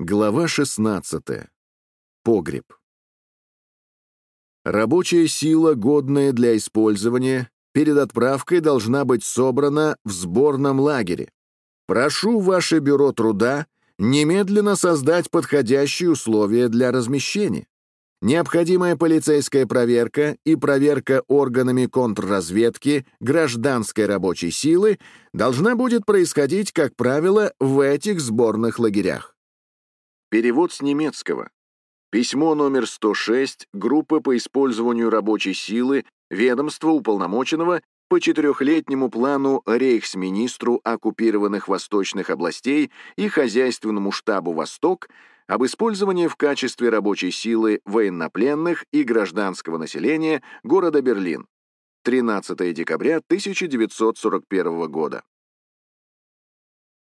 Глава 16. Погреб. Рабочая сила, годная для использования, перед отправкой должна быть собрана в сборном лагере. Прошу ваше бюро труда немедленно создать подходящие условия для размещения. Необходимая полицейская проверка и проверка органами контрразведки гражданской рабочей силы должна будет происходить, как правило, в этих сборных лагерях. Перевод с немецкого. Письмо номер 106 группы по использованию рабочей силы ведомства уполномоченного по четырехлетнему плану рейхсминистру оккупированных восточных областей и хозяйственному штабу «Восток» об использовании в качестве рабочей силы военнопленных и гражданского населения города Берлин. 13 декабря 1941 года.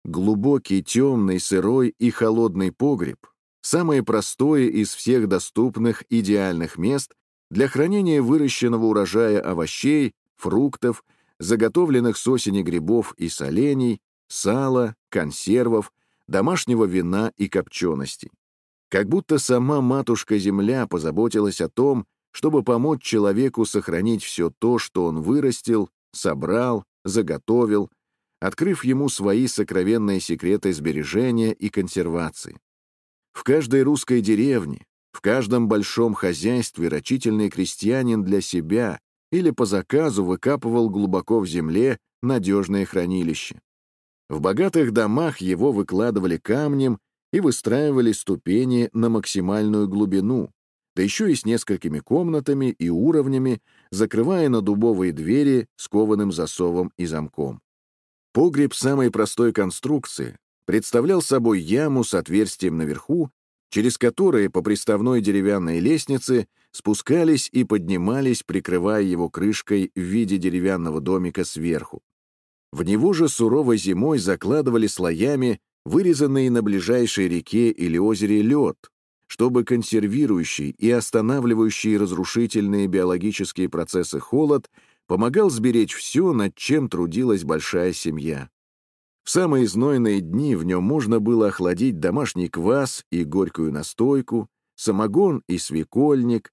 Глубокий, темный, сырой и холодный погреб — самое простое из всех доступных идеальных мест для хранения выращенного урожая овощей, фруктов, заготовленных с осени грибов и солений, сала, консервов, домашнего вина и копченостей. Как будто сама матушка-земля позаботилась о том, чтобы помочь человеку сохранить все то, что он вырастил, собрал, заготовил, открыв ему свои сокровенные секреты сбережения и консервации. В каждой русской деревне, в каждом большом хозяйстве рачительный крестьянин для себя или по заказу выкапывал глубоко в земле надежное хранилище. В богатых домах его выкладывали камнем и выстраивали ступени на максимальную глубину, да еще и с несколькими комнатами и уровнями, закрывая на дубовые двери с кованым засовом и замком. Погреб самой простой конструкции представлял собой яму с отверстием наверху, через которое по приставной деревянной лестнице спускались и поднимались, прикрывая его крышкой в виде деревянного домика сверху. В него же суровой зимой закладывали слоями вырезанный на ближайшей реке или озере лед, чтобы консервирующий и останавливающий разрушительные биологические процессы холод помогал сберечь все, над чем трудилась большая семья. В самые знойные дни в нем можно было охладить домашний квас и горькую настойку, самогон и свекольник,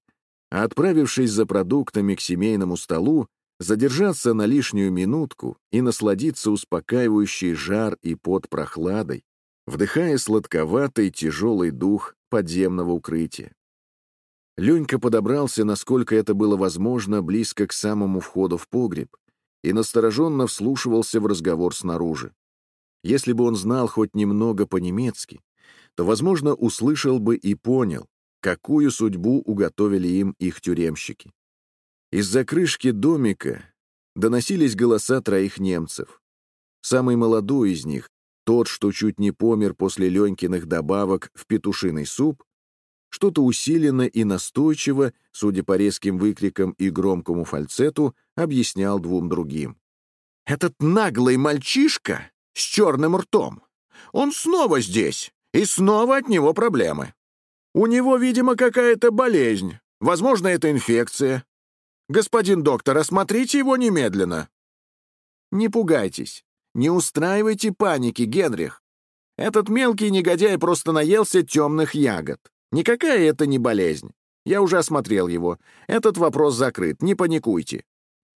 а отправившись за продуктами к семейному столу, задержаться на лишнюю минутку и насладиться успокаивающей жар и под прохладой, вдыхая сладковатый тяжелый дух подземного укрытия. Ленька подобрался, насколько это было возможно, близко к самому входу в погреб и настороженно вслушивался в разговор снаружи. Если бы он знал хоть немного по-немецки, то, возможно, услышал бы и понял, какую судьбу уготовили им их тюремщики. Из-за крышки домика доносились голоса троих немцев. Самый молодой из них, тот, что чуть не помер после Ленькиных добавок в петушиный суп, что-то усиленно и настойчиво, судя по резким выкрикам и громкому фальцету, объяснял двум другим. «Этот наглый мальчишка с черным ртом, он снова здесь, и снова от него проблемы. У него, видимо, какая-то болезнь, возможно, это инфекция. Господин доктор, осмотрите его немедленно». «Не пугайтесь, не устраивайте паники, Генрих. Этот мелкий негодяй просто наелся темных ягод. Никакая это не болезнь. Я уже осмотрел его. Этот вопрос закрыт, не паникуйте.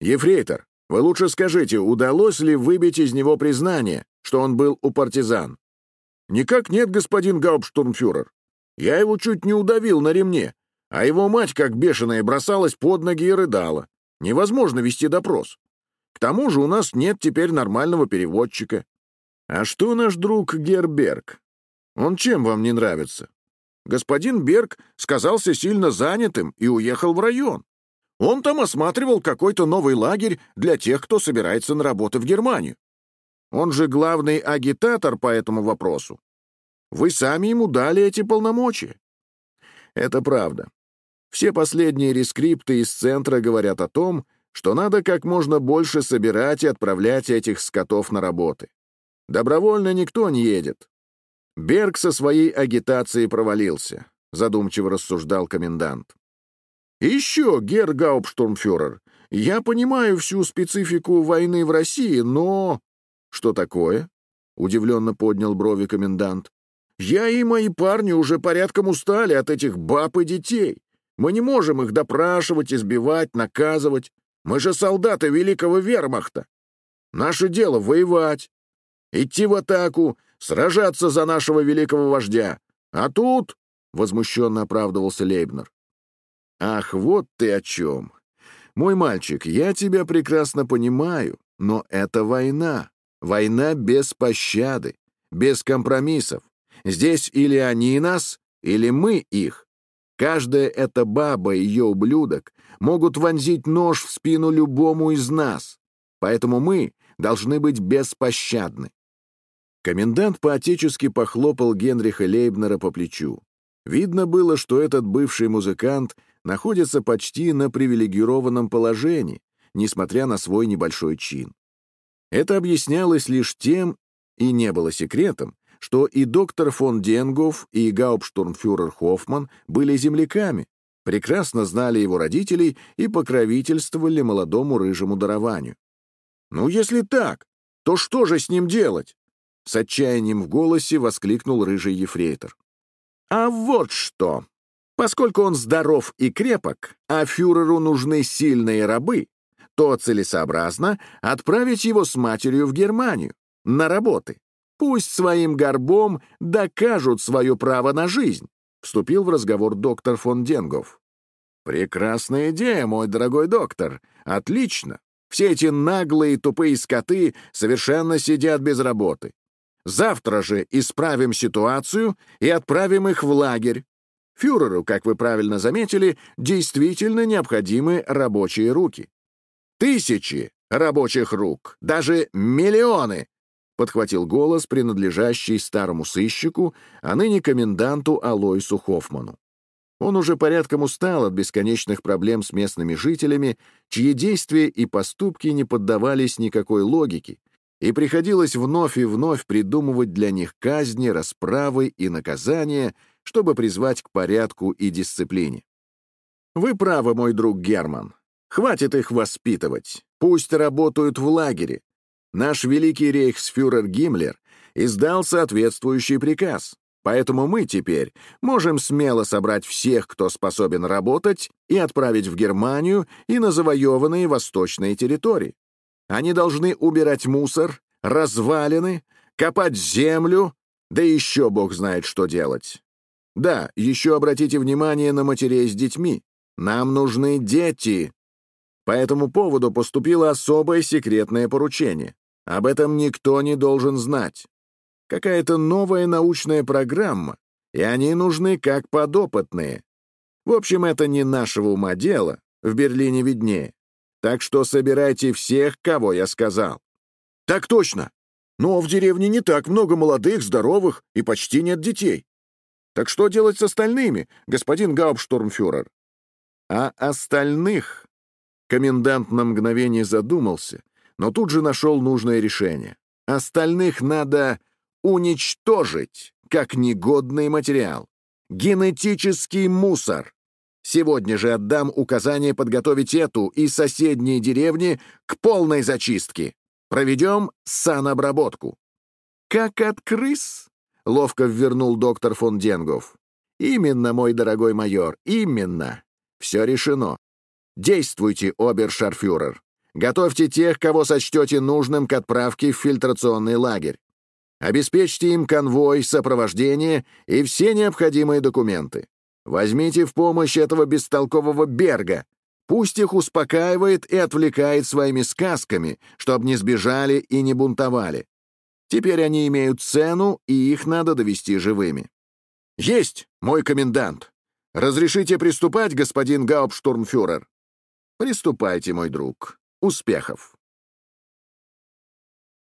Ефрейтор, вы лучше скажите, удалось ли выбить из него признание, что он был у партизан? Никак нет, господин Гауптштурмфюрер. Я его чуть не удавил на ремне, а его мать, как бешеная, бросалась под ноги и рыдала. Невозможно вести допрос. К тому же у нас нет теперь нормального переводчика. А что наш друг Герберг? Он чем вам не нравится? Господин Берг сказался сильно занятым и уехал в район. Он там осматривал какой-то новый лагерь для тех, кто собирается на работу в Германию. Он же главный агитатор по этому вопросу. Вы сами ему дали эти полномочия. Это правда. Все последние рескрипты из центра говорят о том, что надо как можно больше собирать и отправлять этих скотов на работы. Добровольно никто не едет. Берг со своей агитацией провалился, задумчиво рассуждал комендант. еще, гер Гауптштурмфюрер, я понимаю всю специфику войны в России, но... Что такое? Удивленно поднял брови комендант. Я и мои парни уже порядком устали от этих баб и детей. Мы не можем их допрашивать, избивать, наказывать. Мы же солдаты великого вермахта. Наше дело — воевать, идти в атаку, сражаться за нашего великого вождя. А тут...» — возмущенно оправдывался Лейбнер. «Ах, вот ты о чем. Мой мальчик, я тебя прекрасно понимаю, но это война. Война без пощады, без компромиссов. Здесь или они нас, или мы их. Каждая эта баба и ее ублюдок могут вонзить нож в спину любому из нас. Поэтому мы должны быть беспощадны. Комендант поотечески похлопал Генриха Лейбнера по плечу. Видно было, что этот бывший музыкант находится почти на привилегированном положении, несмотря на свой небольшой чин. Это объяснялось лишь тем, и не было секретом, что и доктор фон Денгоф, и гауптштурмфюрер Хоффман были земляками, прекрасно знали его родителей и покровительствовали молодому рыжему дарованию. «Ну, если так, то что же с ним делать?» С отчаянием в голосе воскликнул рыжий ефрейтор. «А вот что! Поскольку он здоров и крепок, а фюреру нужны сильные рабы, то целесообразно отправить его с матерью в Германию на работы. Пусть своим горбом докажут свое право на жизнь», — вступил в разговор доктор фон Денгов. «Прекрасная идея, мой дорогой доктор. Отлично. Все эти наглые тупые скоты совершенно сидят без работы. Завтра же исправим ситуацию и отправим их в лагерь. Фюреру, как вы правильно заметили, действительно необходимы рабочие руки. Тысячи рабочих рук, даже миллионы, подхватил голос, принадлежащий старому сыщику, а ныне коменданту Алойсу Хоффману. Он уже порядком устал от бесконечных проблем с местными жителями, чьи действия и поступки не поддавались никакой логике, и приходилось вновь и вновь придумывать для них казни, расправы и наказания, чтобы призвать к порядку и дисциплине. Вы правы, мой друг Герман. Хватит их воспитывать. Пусть работают в лагере. Наш великий рейхсфюрер Гиммлер издал соответствующий приказ. Поэтому мы теперь можем смело собрать всех, кто способен работать, и отправить в Германию и на завоеванные восточные территории. Они должны убирать мусор, развалины, копать землю, да еще бог знает, что делать. Да, еще обратите внимание на матерей с детьми. Нам нужны дети. По этому поводу поступило особое секретное поручение. Об этом никто не должен знать. Какая-то новая научная программа, и они нужны как подопытные. В общем, это не нашего ума дело, в Берлине виднее. Так что собирайте всех, кого я сказал». «Так точно. Но в деревне не так много молодых, здоровых и почти нет детей. Так что делать с остальными, господин Гауптштурмфюрер?» «А остальных?» Комендант на мгновение задумался, но тут же нашел нужное решение. «Остальных надо уничтожить, как негодный материал. Генетический мусор. Сегодня же отдам указание подготовить эту и соседние деревни к полной зачистке. Проведем санобработку». «Как от крыс?» — ловко ввернул доктор фон Денгов. «Именно, мой дорогой майор, именно. Все решено. Действуйте, обершарфюрер. Готовьте тех, кого сочтете нужным к отправке в фильтрационный лагерь. Обеспечьте им конвой, сопровождение и все необходимые документы. Возьмите в помощь этого бестолкового Берга. Пусть их успокаивает и отвлекает своими сказками, чтобы не сбежали и не бунтовали. Теперь они имеют цену, и их надо довести живыми. Есть, мой комендант. Разрешите приступать, господин Гауптштурмфюрер? Приступайте, мой друг. Успехов.